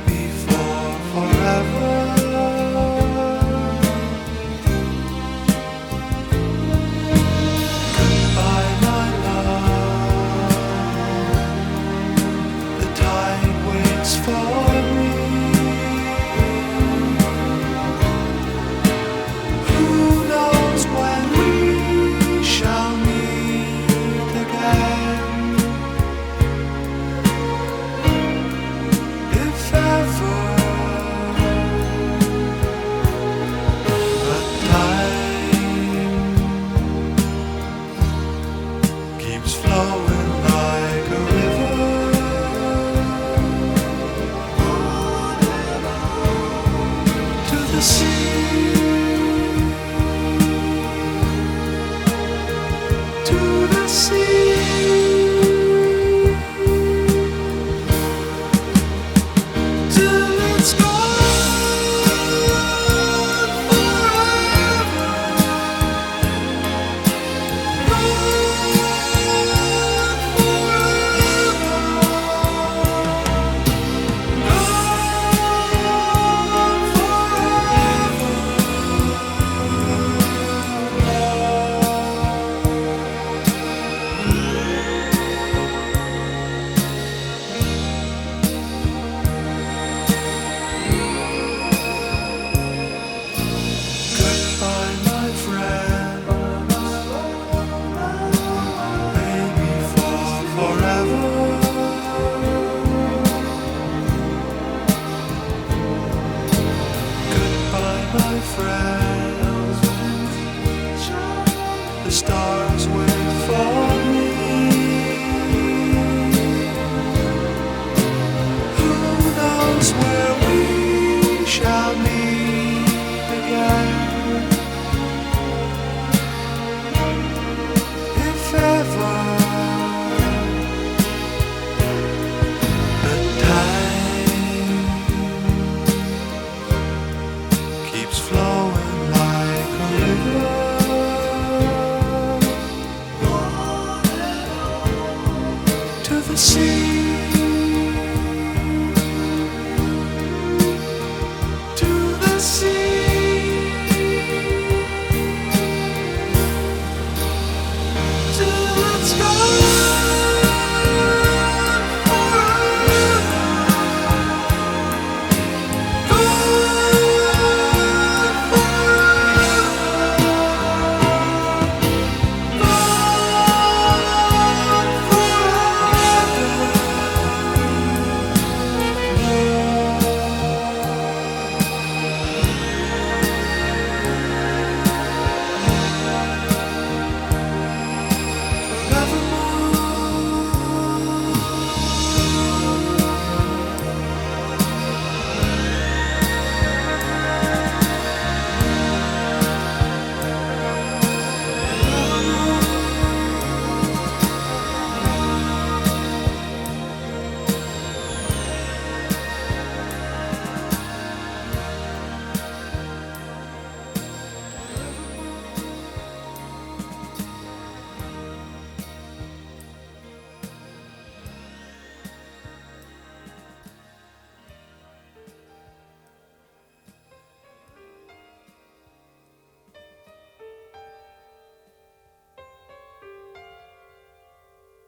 baby. streams flowing. my friend. flow.